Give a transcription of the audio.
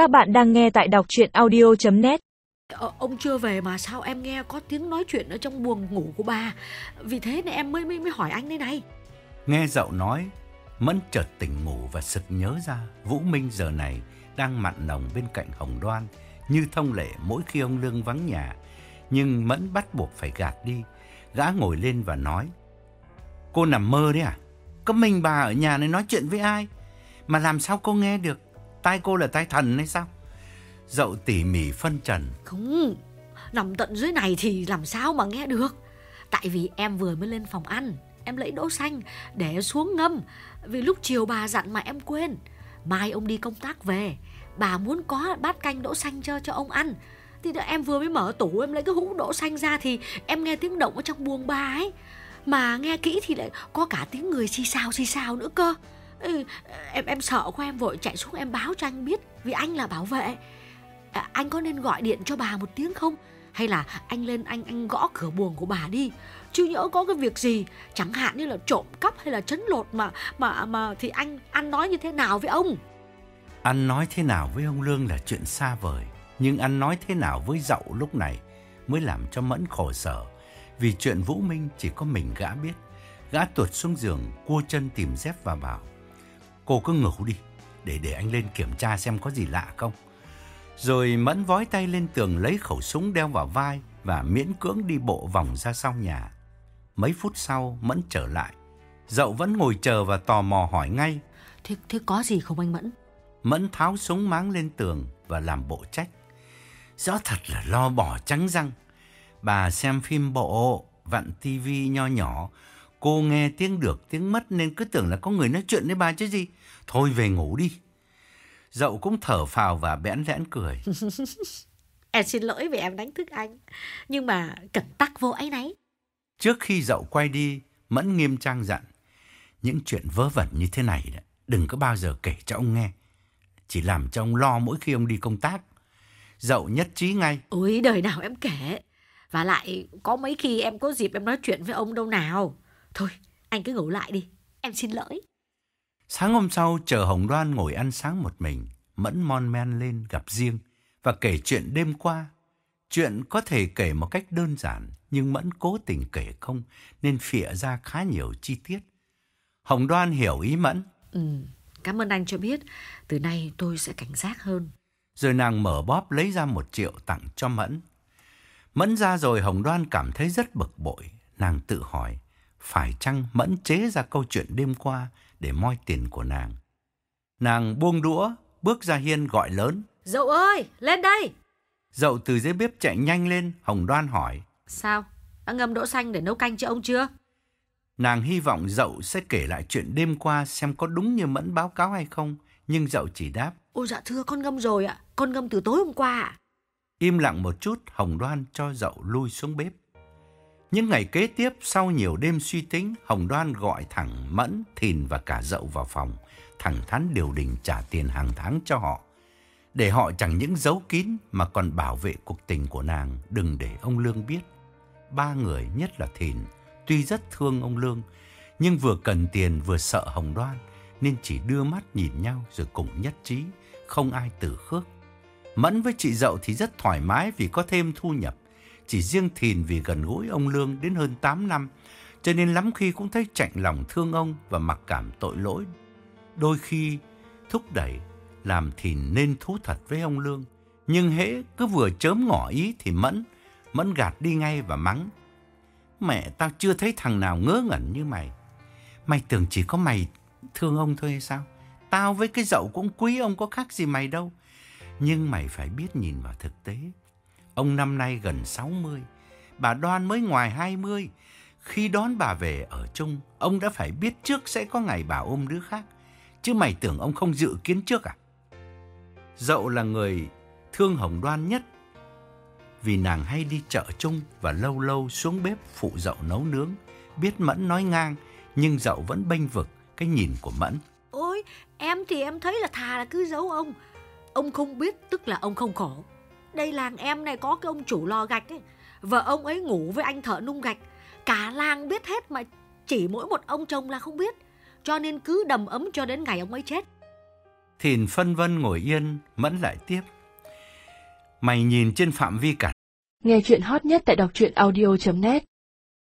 Các bạn đang nghe tại đọc chuyện audio.net Ờ, ông chưa về mà sao em nghe có tiếng nói chuyện ở trong buồng ngủ của bà Vì thế nên em mới mới, mới hỏi anh đây này Nghe dậu nói, Mẫn chợt tỉnh ngủ và sực nhớ ra Vũ Minh giờ này đang mặn nồng bên cạnh Hồng Đoan như thông lệ mỗi khi ông Lương vắng nhà. Nhưng Mẫn bắt buộc phải gạt đi. Gã ngồi lên và nói Cô nằm mơ đấy à? Có mình bà ở nhà này nói chuyện với ai? Mà làm sao cô nghe được? Tai cô là tai thần hay sao? Dậu tỉ mỉ phân trần. Không, nằm tận dưới này thì làm sao mà nghe được? Tại vì em vừa mới lên phòng ăn Em lấy đỗ xanh để xuống ngâm. Vì lúc chiều bà dặn mà em quên. Mai ông đi công tác về Bà muốn có bát canh đỗ xanh cho cho ông ăn. Thì đợi em vừa mới mở tủ Em lấy cái hũ đỗ xanh ra Thì em nghe tiếng động ở trong buồng bà ấy. Mà nghe kỹ thì lại có cả tiếng người xì xào xì xào nữa cơ ừ, Em em sợ quá em vội chạy xuống em báo cho anh biết Vì anh là bảo vệ à, Anh có nên gọi điện cho bà một tiếng không hay là anh lên anh anh gõ cửa buồng của bà đi chứ nhỡ có cái việc gì chẳng hạn như là trộm cắp hay là chấn lột mà mà mà thì anh anh nói như thế nào với ông anh nói thế nào với ông Lương là chuyện xa vời, nhưng anh nói thế nào với dậu lúc này mới làm cho Mẫn khổ sở. Vì chuyện Vũ Minh chỉ có mình gã biết. Gã tuột xuống giường, cua chân tìm dép và bảo. Cô cứ ngủ đi, để để anh lên kiểm tra xem có gì lạ không. Rồi Mẫn vói tay lên tường lấy khẩu súng đeo vào vai và miễn cưỡng đi bộ vòng ra sau nhà. Mấy phút sau Mẫn trở lại. Dậu vẫn ngồi chờ và tò mò hỏi ngay. thế thế có gì không anh mẫn Mẫn tháo súng máng lên tường và làm bộ trách. Rõ thật là lo bỏ trắng răng. Bà xem phim bộ, vặn tivi nho nhỏ. Cô nghe tiếng được tiếng mất nên cứ tưởng là có người nói chuyện với bà chứ gì. Thôi về ngủ đi. Dậu cũng thở phào và bẽn lẽn cười. em xin lỗi vì em đánh thức anh nhưng mà cẩn tắc vô ấy nấy Trước khi dậu quay đi, Mẫn nghiêm trang dặn. Những chuyện vớ vẩn như thế này đó, đừng có bao giờ kể cho ông nghe. Chỉ làm cho ông lo mỗi khi ông đi công tác. Dậu nhất trí ngay. ôi đời nào em kể và lại có mấy khi em có dịp em nói chuyện với ông đâu nào thôi anh cứ ngủ lại đi em xin lỗi Sáng hôm sau, chờ Hồng Đoan ngồi ăn sáng một mình, Mẫn mon men lên gặp riêng và kể chuyện đêm qua. Chuyện có thể kể một cách đơn giản, nhưng Mẫn cố tình kể không, nên phịa ra khá nhiều chi tiết. Hồng Đoan hiểu ý Mẫn, ừ cảm ơn anh cho biết từ nay tôi sẽ cảnh giác hơn rồi nàng mở bóp lấy ra một triệu tặng cho Mẫn. Mẫn ra rồi Hồng Đoan cảm thấy rất bực bội. Nàng tự hỏi, phải chăng Mẫn chế ra câu chuyện đêm qua để moi tiền của nàng? Nàng buông đũa, bước ra hiên gọi lớn. dậu ơi lên đây Dậu từ dưới bếp chạy nhanh lên, Hồng Đoan hỏi. sao đã ngâm đỗ xanh để nấu canh cho ông chưa Nàng hy vọng dậu sẽ kể lại chuyện đêm qua xem có đúng như Mẫn báo cáo hay không. Nhưng dậu chỉ đáp. ôi dạ thưa con ngâm rồi ạ con ngâm từ tối hôm qua ạ Im lặng một chút, Hồng Đoan cho dậu lui xuống bếp. Những ngày kế tiếp, sau nhiều đêm suy tính, Hồng Đoan gọi thẳng Mẫn, Thìn và cả dậu vào phòng, thẳng thắn điều đình trả tiền hàng tháng cho họ. Để họ chẳng những giấu kín mà còn bảo vệ cuộc tình của nàng, đừng để ông Lương biết. Ba người, nhất là Thìn, tuy rất thương ông Lương, nhưng vừa cần tiền vừa sợ Hồng Đoan, nên chỉ đưa mắt nhìn nhau rồi cùng nhất trí, không ai từ khước. Mẫn với chị dậu thì rất thoải mái vì có thêm thu nhập. Chỉ riêng Thìn vì gần gũi ông Lương đến hơn 8 năm, cho nên lắm khi cũng thấy chạnh lòng thương ông và mặc cảm tội lỗi. Đôi khi thúc đẩy làm Thìn nên thú thật với ông Lương. Nhưng hễ cứ vừa chớm ngỏ ý thì Mẫn, Mẫn gạt đi ngay và mắng. Mẹ tao chưa thấy thằng nào ngớ ngẩn như mày. Mày tưởng chỉ có mày thương ông thôi hay sao? Tao với cái dậu cũng quý ông có khác gì mày đâu. Nhưng mày phải biết nhìn vào thực tế. Ông năm nay gần 60, bà Đoan mới ngoài 20. Khi đón bà về ở chung, ông đã phải biết trước sẽ có ngày bà ôm đứa khác. Chứ mày tưởng ông không dự kiến trước à? Dậu là người thương Hồng Đoan nhất vì nàng hay đi chợ chung và lâu lâu xuống bếp phụ dậu nấu nướng. Biết Mẫn nói ngang, nhưng dậu vẫn bênh vực cái nhìn của Mẫn. Ôi, em thì em thấy là thà là cứ giấu ông. Ông không biết tức là ông không khổ. Đây làng em này có cái ông chủ lò gạch ấy. Vợ ông ấy ngủ với anh thợ nung gạch. Cả làng biết hết mà chỉ mỗi một ông chồng là không biết. Cho nên cứ đầm ấm cho đến ngày ông ấy chết. Thìn phân vân ngồi yên, Mẫn lại tiếp. Mày nhìn trên phạm vi cả. Nghe chuyện hot nhất tại đọc truyện audio.net